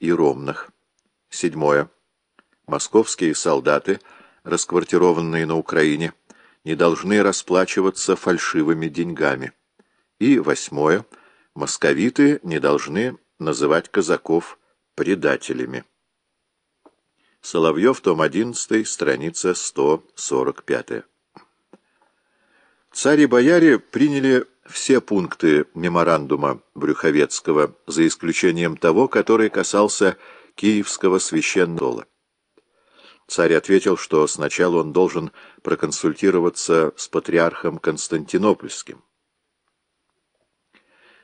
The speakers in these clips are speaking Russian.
и ромных. Седьмое. Московские солдаты, расквартированные на Украине, не должны расплачиваться фальшивыми деньгами. И восьмое. Московиты не должны называть казаков предателями. Соловьев, том 11, страница 145. Цари и бояре приняли все пункты меморандума Брюховецкого, за исключением того, который касался киевского священного Царь ответил, что сначала он должен проконсультироваться с патриархом Константинопольским.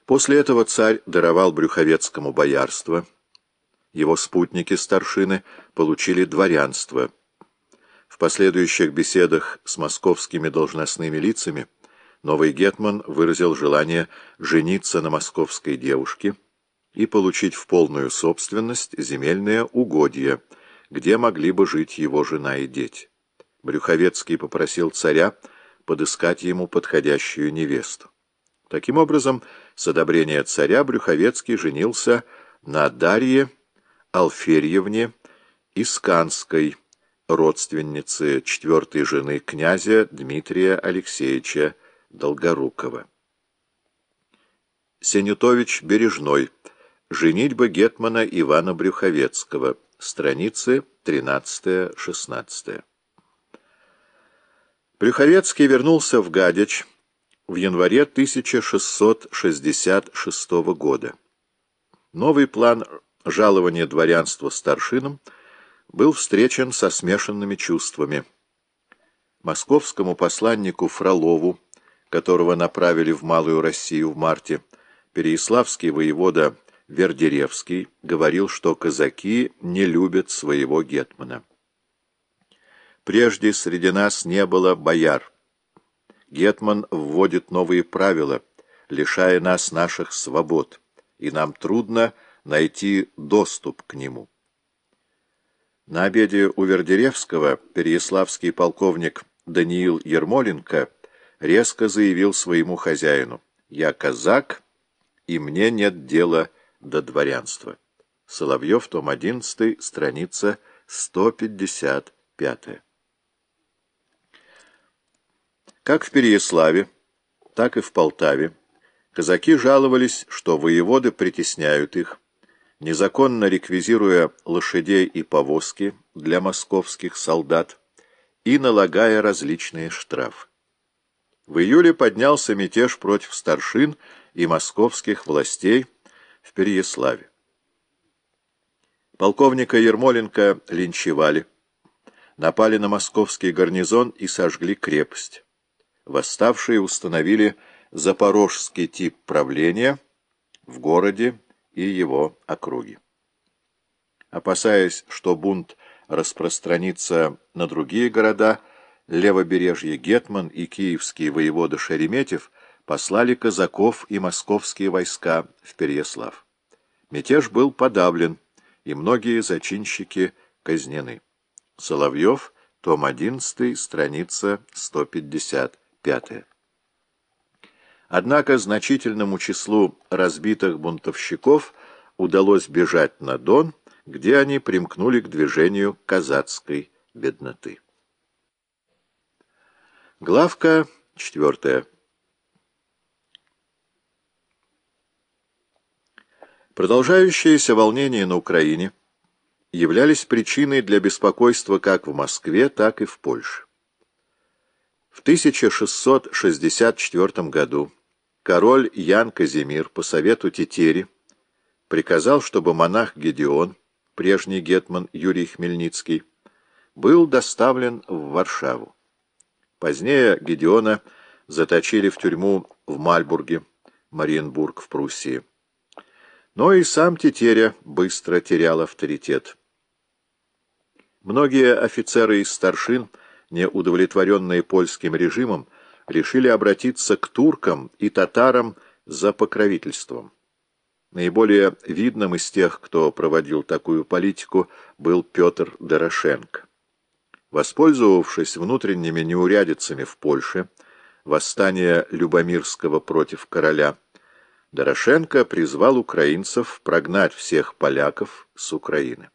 После этого царь даровал Брюховецкому боярство. Его спутники-старшины получили дворянство. В последующих беседах с московскими должностными лицами новый гетман выразил желание жениться на московской девушке и получить в полную собственность земельное угодье, где могли бы жить его жена и дети. Брюховецкий попросил царя подыскать ему подходящую невесту. Таким образом, с одобрения царя Брюховецкий женился на Дарье Алферьевне Исканской, родственнице четвертой жены князя Дмитрия Алексеевича Долгорукова. Сенютович Бережной. Женитьба Гетмана Ивана Брюховецкого. Страницы 13-16. Брюховецкий вернулся в Гадяч в январе 1666 года. Новый план жалования дворянства старшинам был встречен со смешанными чувствами. Московскому посланнику Фролову, которого направили в Малую Россию в марте, Переяславский воевода Вердеревский говорил, что казаки не любят своего гетмана. Прежде среди нас не было бояр. Гетман вводит новые правила, лишая нас наших свобод, и нам трудно найти доступ к нему. На обеде у Вердеревского переяславский полковник Даниил Ермоленко резко заявил своему хозяину «Я казак, и мне нет дела до дворянства». Соловьев, том 11, страница 155. Как в Переяславе, так и в Полтаве казаки жаловались, что воеводы притесняют их, незаконно реквизируя лошадей и повозки для московских солдат и налагая различные штрафы. В июле поднялся мятеж против старшин и московских властей в Переяславе. Полковника Ермоленко линчевали, напали на московский гарнизон и сожгли крепость восставшие установили запорожский тип правления в городе и его округе. Опасаясь, что бунт распространится на другие города, левобережье Гетман и киевский воевода Шереметьев послали казаков и московские войска в Переяслав. Мятеж был подавлен, и многие зачинщики казнены. Соловьев, том 11, страница 150. Пятое. Однако значительному числу разбитых бунтовщиков удалось бежать на Дон, где они примкнули к движению казацкой бедноты. Главка четвертая. Продолжающиеся волнения на Украине являлись причиной для беспокойства как в Москве, так и в Польше. В 1664 году король Ян Казимир по совету Тетери приказал, чтобы монах Гедеон, прежний гетман Юрий Хмельницкий, был доставлен в Варшаву. Позднее Гедеона заточили в тюрьму в Мальбурге, Мариенбург в Пруссии. Но и сам Тетеря быстро терял авторитет. Многие офицеры из старшин – неудовлетворенные польским режимом, решили обратиться к туркам и татарам за покровительством. Наиболее видным из тех, кто проводил такую политику, был Петр Дорошенко. Воспользовавшись внутренними неурядицами в Польше, восстание Любомирского против короля, Дорошенко призвал украинцев прогнать всех поляков с Украины.